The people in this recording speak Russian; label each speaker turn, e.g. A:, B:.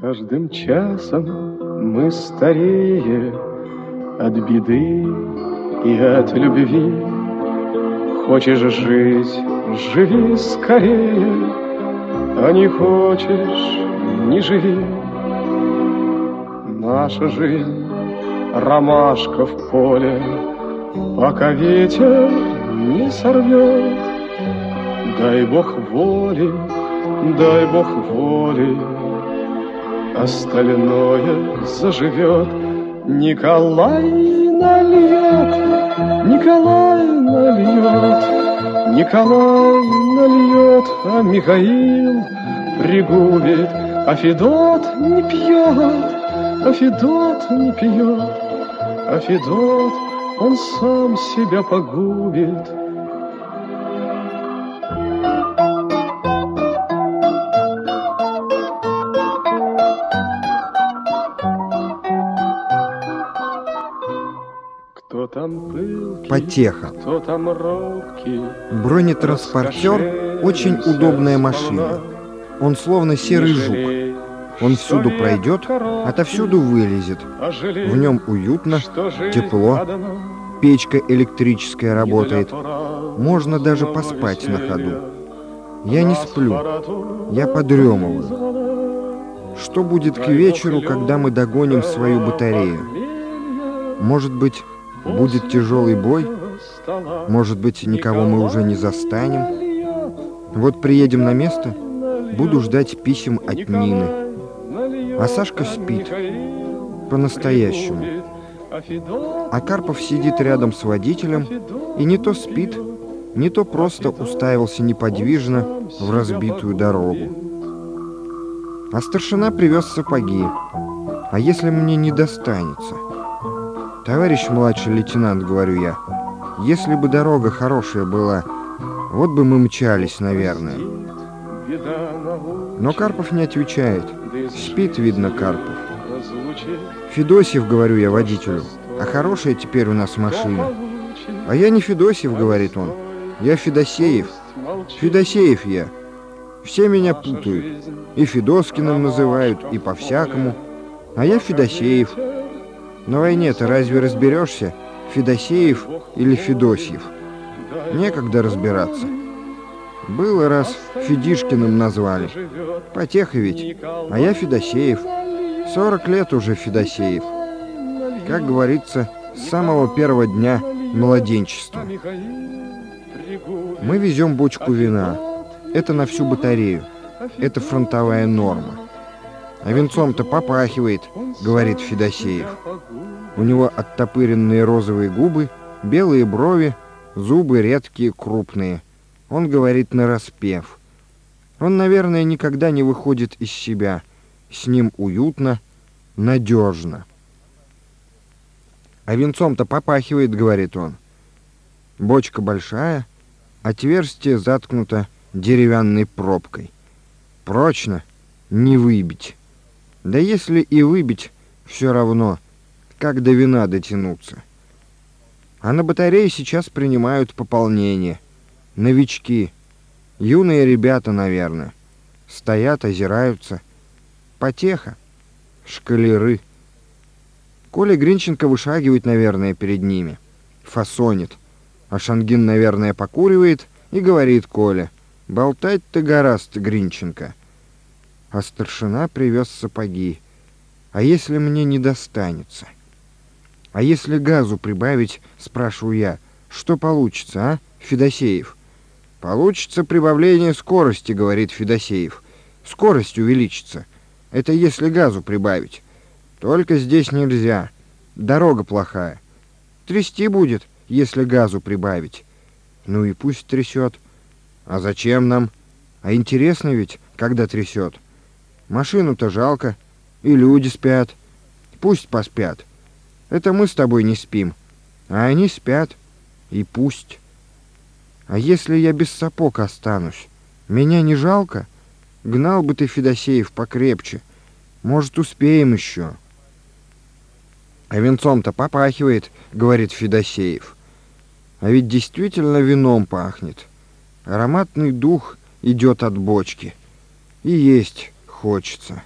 A: каждым часом мы старее от беды и от любви. Хочешь жить, живи скорее, а не хочешь, не живи. Наша жизнь ромашка в поле, пока ветер не сорвет. Дай Бог воли, дай Бог воли, остальное заживет. Николай нальет, Николай нальет, Николай нальет, а Михаил пригубит, а Федот не пьет, а Федот не пьет, а Федот он сам себя погубит.
B: Потеха. Бронетранспортер – очень удобная машина. Он словно серый жук. Он всюду пройдет, отовсюду вылезет. В нем уютно, тепло, печка электрическая работает. Можно даже поспать на ходу. Я не сплю, я подремываю. Что будет к вечеру, когда мы догоним свою батарею? Может быть, будет тяжелый бой? Может быть, никого мы уже не застанем? Вот приедем на место, буду ждать писем от Нины. А Сашка спит. По-настоящему. А Карпов сидит рядом с водителем и не то спит, не то просто уставился неподвижно в разбитую дорогу. А старшина привез сапоги. А если мне не достанется? Товарищ младший лейтенант, говорю я, если бы дорога хорошая была, вот бы мы мчались, наверное. Но Карпов не отвечает. Спит, видно, Карпов. Федосев, говорю я водителю, а хорошая теперь у нас машина. А я не Федосев, говорит он. Я Федосеев. Федосеев я. Все меня путают. И Федоскиным называют, и по-всякому. А я Федосеев. На войне-то разве разберешься, Федосеев или Федосьев? Некогда разбираться. Было раз Федишкиным назвали. Потеха ведь. А я Федосеев. 40 лет уже Федосеев. Как говорится, с самого первого дня младенчества. Мы везем бочку вина. Это на всю батарею. Это фронтовая норма. А венцом-то попахивает, говорит Федосеев. У него оттопыренные розовые губы, белые брови, зубы редкие, крупные. Он говорит нараспев. Он, наверное, никогда не выходит из себя. С ним уютно, надежно. А венцом-то попахивает, говорит он. Бочка большая, отверстие заткнуто деревянной пробкой. Прочно, не выбить. Да если и выбить, все равно, как до вина дотянуться. А на батарее сейчас принимают пополнение. Новички. Юные ребята, наверное. Стоят, озираются. Потеха. Шкалеры. Коля Гринченко вышагивает, наверное, перед ними. Фасонит. А Шангин, наверное, покуривает и говорит Коля. «Болтать-то гораст, Гринченко» а старшина привез сапоги. А если мне не достанется? А если газу прибавить, спрашиваю я, что получится, а, Федосеев? Получится прибавление скорости, говорит Федосеев. Скорость увеличится. Это если газу прибавить. Только здесь нельзя. Дорога плохая. Трясти будет, если газу прибавить. Ну и пусть трясет. А зачем нам? А интересно ведь, когда трясет. Машину-то жалко, и люди спят. Пусть поспят. Это мы с тобой не спим, а они спят, и пусть. А если я без сапог останусь, меня не жалко? Гнал бы ты, Федосеев, покрепче. Может, успеем еще. А венцом-то попахивает, говорит Федосеев. А ведь действительно вином пахнет. Ароматный дух идет от бочки. И есть хочется.